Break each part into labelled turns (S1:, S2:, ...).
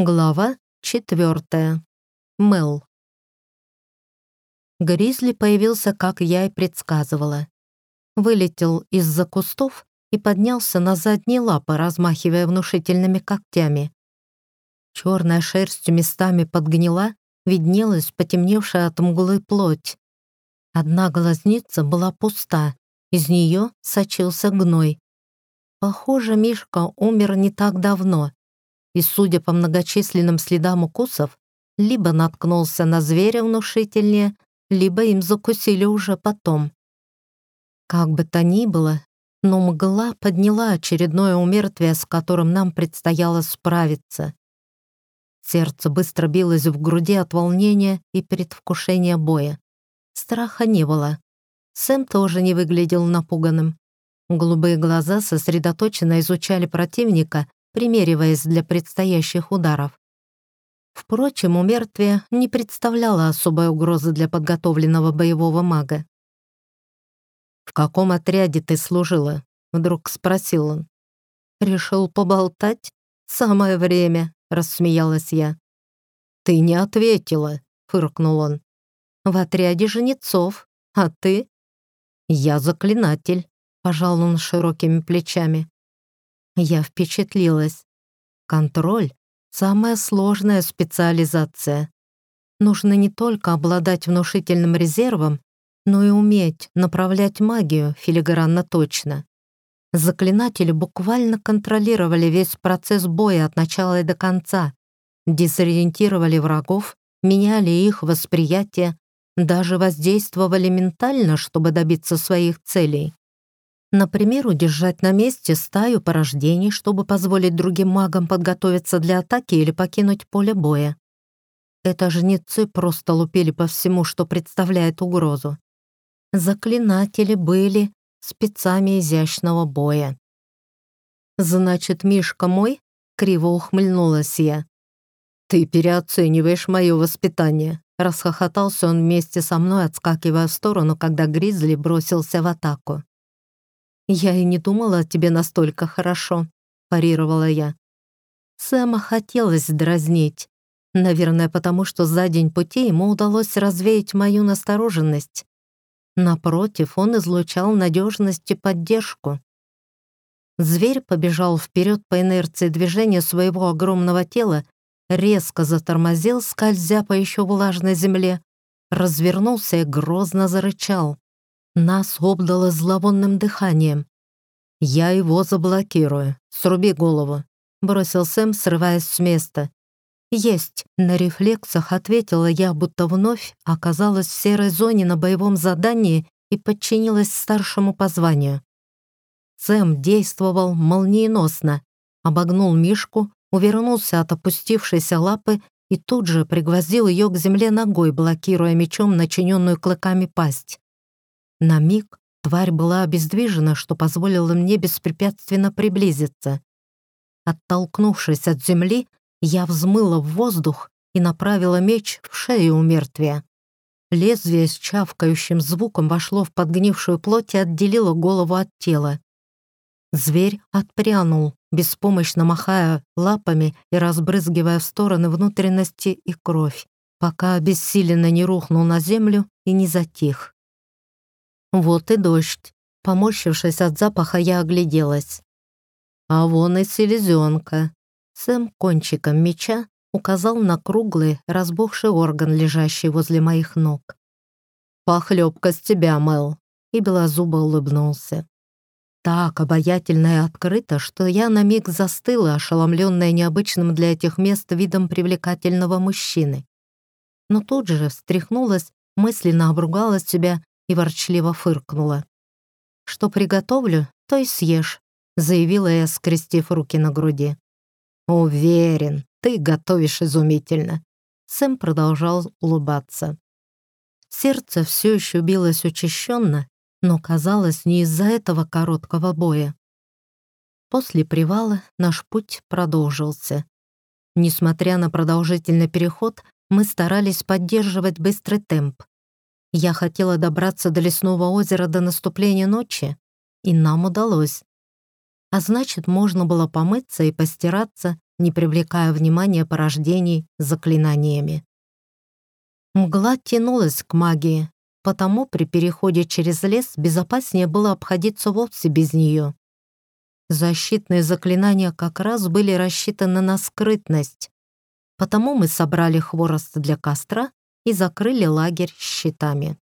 S1: Глава четвертая. Мел. Гризли появился, как я и предсказывала. Вылетел из-за кустов и поднялся на задние лапы, размахивая внушительными когтями. Черная шерсть местами подгнила, виднелась потемневшая от мглы плоть. Одна глазница была пуста, из нее сочился гной. Похоже, Мишка умер не так давно, и, судя по многочисленным следам укусов, либо наткнулся на зверя внушительнее, либо им закусили уже потом. Как бы то ни было, но мгла подняла очередное умертвие, с которым нам предстояло справиться. Сердце быстро билось в груди от волнения и предвкушения боя. Страха не было. Сэм тоже не выглядел напуганным. Голубые глаза сосредоточенно изучали противника, примериваясь для предстоящих ударов. Впрочем, у мертвия не представляло особой угрозы для подготовленного боевого мага. «В каком отряде ты служила?» — вдруг спросил он. «Решил поболтать? Самое время», — рассмеялась я. «Ты не ответила», — фыркнул он. «В отряде жнецов, а ты?» «Я заклинатель», — пожал он широкими плечами. Я впечатлилась. Контроль — самая сложная специализация. Нужно не только обладать внушительным резервом, но и уметь направлять магию филигранно точно. Заклинатели буквально контролировали весь процесс боя от начала и до конца, дезориентировали врагов, меняли их восприятие, даже воздействовали ментально, чтобы добиться своих целей. Например, удержать на месте стаю порождений, чтобы позволить другим магам подготовиться для атаки или покинуть поле боя. Это жнецы просто лупили по всему, что представляет угрозу. Заклинатели были спецами изящного боя. «Значит, Мишка мой?» — криво ухмыльнулась я. «Ты переоцениваешь мое воспитание», — расхохотался он вместе со мной, отскакивая в сторону, когда Гризли бросился в атаку. «Я и не думала о тебе настолько хорошо», — парировала я. Сэма хотелось дразнить. Наверное, потому что за день пути ему удалось развеять мою настороженность. Напротив, он излучал надежность и поддержку. Зверь побежал вперед по инерции движения своего огромного тела, резко затормозил, скользя по еще влажной земле, развернулся и грозно зарычал. Нас обдало зловонным дыханием. «Я его заблокирую. Сруби голову», — бросил Сэм, срываясь с места. «Есть!» — на рефлексах ответила я, будто вновь оказалась в серой зоне на боевом задании и подчинилась старшему по званию. Сэм действовал молниеносно, обогнул Мишку, увернулся от опустившейся лапы и тут же пригвоздил ее к земле ногой, блокируя мечом начиненную клыками пасть. На миг тварь была обездвижена, что позволило мне беспрепятственно приблизиться. Оттолкнувшись от земли, я взмыла в воздух и направила меч в шею у мертвия. Лезвие с чавкающим звуком вошло в подгнившую плоть и отделило голову от тела. Зверь отпрянул, беспомощно махая лапами и разбрызгивая в стороны внутренности и кровь, пока обессиленно не рухнул на землю и не затих. Вот и дождь. Поморщившись от запаха, я огляделась. А вон и селезенка. Сэм кончиком меча указал на круглый, разбухший орган, лежащий возле моих ног. «Похлебка с тебя, Мэл!» И белозубо улыбнулся. Так обаятельно и открыто, что я на миг застыла, ошеломленная необычным для этих мест видом привлекательного мужчины. Но тут же встряхнулась, мысленно обругала себя и ворчливо фыркнула. «Что приготовлю, то и съешь», — заявила я, скрестив руки на груди. «Уверен, ты готовишь изумительно», — Сэм продолжал улыбаться. Сердце все еще билось учащенно, но казалось не из-за этого короткого боя. После привала наш путь продолжился. Несмотря на продолжительный переход, мы старались поддерживать быстрый темп. Я хотела добраться до лесного озера до наступления ночи, и нам удалось. А значит, можно было помыться и постираться, не привлекая внимания порождений заклинаниями. Мгла тянулась к магии, потому при переходе через лес безопаснее было обходиться вовсе без нее. Защитные заклинания как раз были рассчитаны на скрытность, потому мы собрали хворост для костра и закрыли лагерь щитами.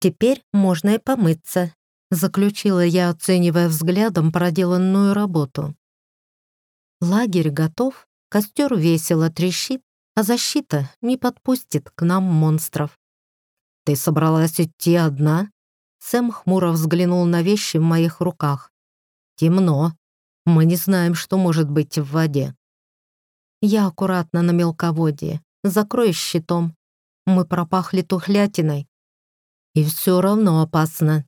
S1: «Теперь можно и помыться», — заключила я, оценивая взглядом проделанную работу. Лагерь готов, костер весело трещит, а защита не подпустит к нам монстров. «Ты собралась идти одна?» Сэм хмуро взглянул на вещи в моих руках. «Темно. Мы не знаем, что может быть в воде». Я аккуратно на мелководье. Закрой щитом. Мы пропахли тухлятиной. И все равно опасно.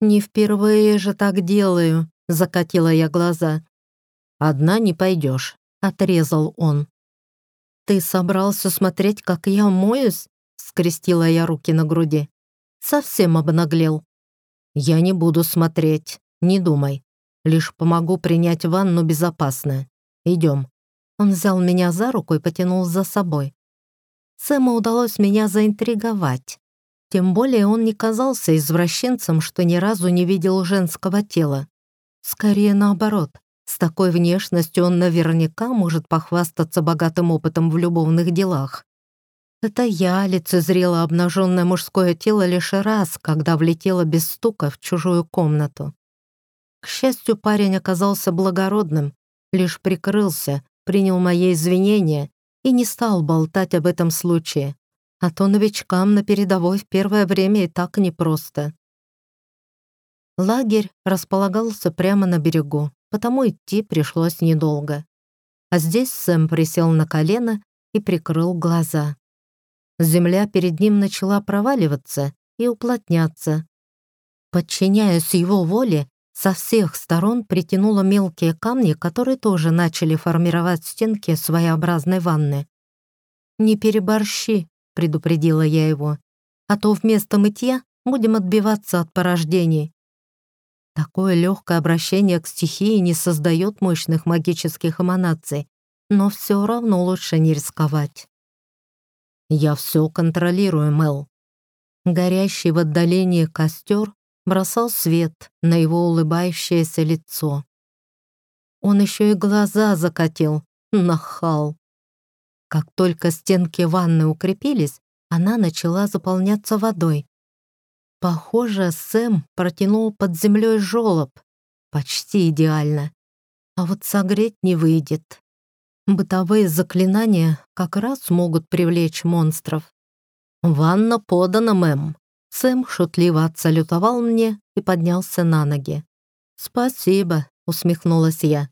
S1: «Не впервые же так делаю», — закатила я глаза. «Одна не пойдешь», — отрезал он. «Ты собрался смотреть, как я моюсь?» — скрестила я руки на груди. «Совсем обнаглел». «Я не буду смотреть, не думай. Лишь помогу принять ванну безопасно. Идем». Он взял меня за руку и потянул за собой. Сэму удалось меня заинтриговать. Тем более он не казался извращенцем, что ни разу не видел женского тела. Скорее наоборот. С такой внешностью он наверняка может похвастаться богатым опытом в любовных делах. Это я лицезрела обнаженное мужское тело лишь раз, когда влетела без стука в чужую комнату. К счастью, парень оказался благородным, лишь прикрылся, принял мои извинения и не стал болтать об этом случае, а то новичкам на передовой в первое время и так непросто. Лагерь располагался прямо на берегу, потому идти пришлось недолго. А здесь Сэм присел на колено и прикрыл глаза. Земля перед ним начала проваливаться и уплотняться. Подчиняясь его воле, со всех сторон притянуло мелкие камни, которые тоже начали формировать стенки своеобразной ванны. «Не переборщи», — предупредила я его, «а то вместо мытья будем отбиваться от порождений». Такое легкое обращение к стихии не создает мощных магических эманаций, но все равно лучше не рисковать. «Я все контролирую, Мел». Горящий в отдалении костер бросал свет на его улыбающееся лицо. Он еще и глаза закатил, нахал. Как только стенки ванны укрепились, она начала заполняться водой. Похоже, Сэм протянул под землей жолоб. Почти идеально. А вот согреть не выйдет. Бытовые заклинания как раз могут привлечь монстров. «Ванна подана, мэм», Сэм шутливо отсалютовал мне и поднялся на ноги. «Спасибо», — усмехнулась я.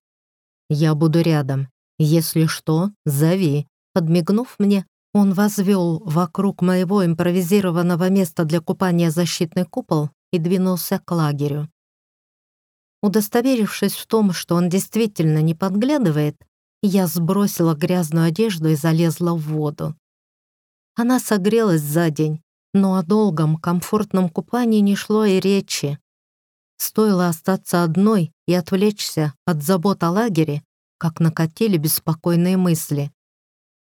S1: «Я буду рядом. Если что, зови». Подмигнув мне, он возвел вокруг моего импровизированного места для купания защитный купол и двинулся к лагерю. Удостоверившись в том, что он действительно не подглядывает, я сбросила грязную одежду и залезла в воду. Она согрелась за день, но о долгом, комфортном купании не шло и речи. Стоило остаться одной и отвлечься от забот о лагере, как накатили беспокойные мысли.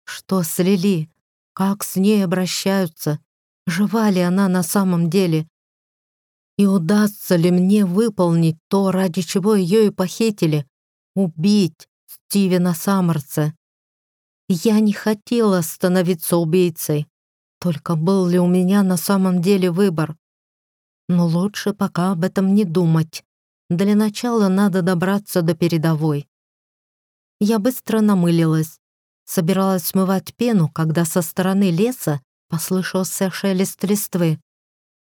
S1: Что с Лили? Как с ней обращаются? Жива ли она на самом деле? И удастся ли мне выполнить то, ради чего ее и похитили? Убить Стивена Саммерса. Я не хотела становиться убийцей. Только был ли у меня на самом деле выбор? Но лучше пока об этом не думать. Для начала надо добраться до передовой. Я быстро намылилась. Собиралась смывать пену, когда со стороны леса послышался шелест листвы.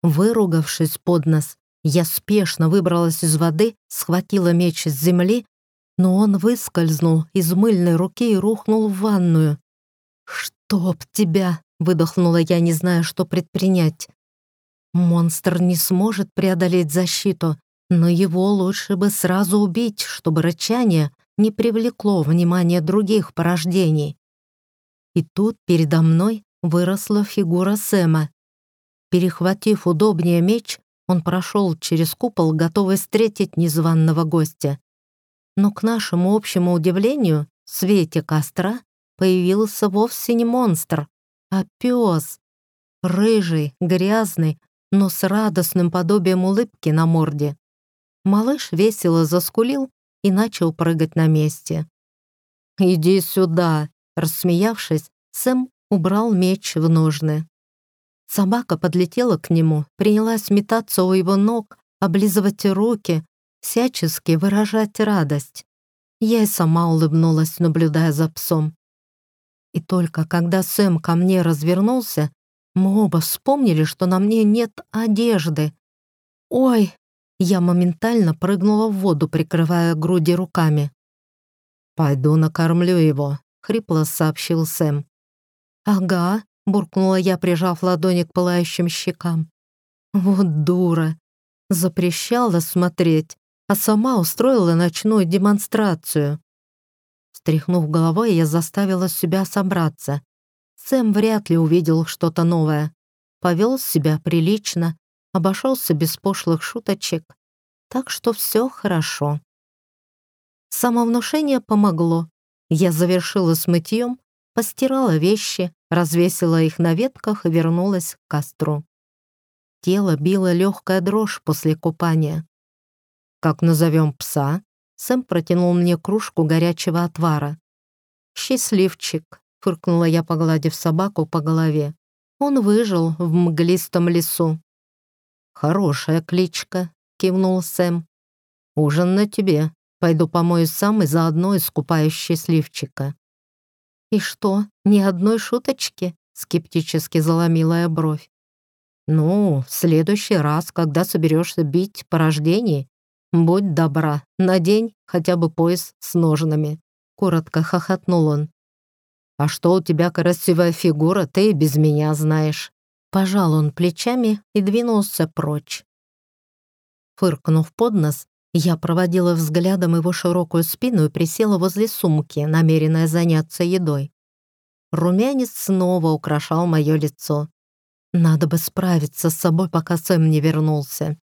S1: Выругавшись под нос, я спешно выбралась из воды, схватила меч с земли, но он выскользнул из мыльной руки и рухнул в ванную. «Чтоб тебя!» Выдохнула я, не зная, что предпринять. Монстр не сможет преодолеть защиту, но его лучше бы сразу убить, чтобы рычание не привлекло внимание других порождений. И тут передо мной выросла фигура Сэма. Перехватив удобнее меч, он прошел через купол, готовый встретить незваного гостя. Но к нашему общему удивлению в свете костра появился вовсе не монстр, а пес. Рыжий, грязный, но с радостным подобием улыбки на морде. Малыш весело заскулил и начал прыгать на месте. «Иди сюда!» Рассмеявшись, Сэм убрал меч в ножны. Собака подлетела к нему, принялась метаться у его ног, облизывать руки, всячески выражать радость. Я и сама улыбнулась, наблюдая за псом. И только когда Сэм ко мне развернулся, мы оба вспомнили, что на мне нет одежды. «Ой!» Я моментально прыгнула в воду, прикрывая груди руками. «Пойду накормлю его», — хрипло сообщил Сэм. «Ага», — буркнула я, прижав ладони к пылающим щекам. «Вот дура!» Запрещала смотреть, а сама устроила ночную демонстрацию. Стряхнув головой, я заставила себя собраться. Сэм вряд ли увидел что-то новое. Повел себя прилично, обошелся без пошлых шуточек. Так что все хорошо. Самовнушение помогло. Я завершила с мытьем, постирала вещи, развесила их на ветках и вернулась к костру. Тело било легкая дрожь после купания. «Как назовем пса?» Сэм протянул мне кружку горячего отвара. «Счастливчик», — фыркнула я, погладив собаку по голове. «Он выжил в мглистом лесу». «Хорошая кличка», — кивнул Сэм. «Ужин на тебе. Пойду помою сам и заодно искупаю счастливчика». «И что, ни одной шуточки?» — скептически заломила я бровь. «Ну, в следующий раз, когда соберешься бить по рождении, будь добра, надень хотя бы пояс с ножнами», — коротко хохотнул он. «А что у тебя красивая фигура, ты и без меня знаешь». Пожал он плечами и двинулся прочь. Фыркнув под нос, я проводила взглядом его широкую спину и присела возле сумки, намеренная заняться едой. Румянец снова украшал мое лицо. Надо бы справиться с собой, пока Сэм не вернулся.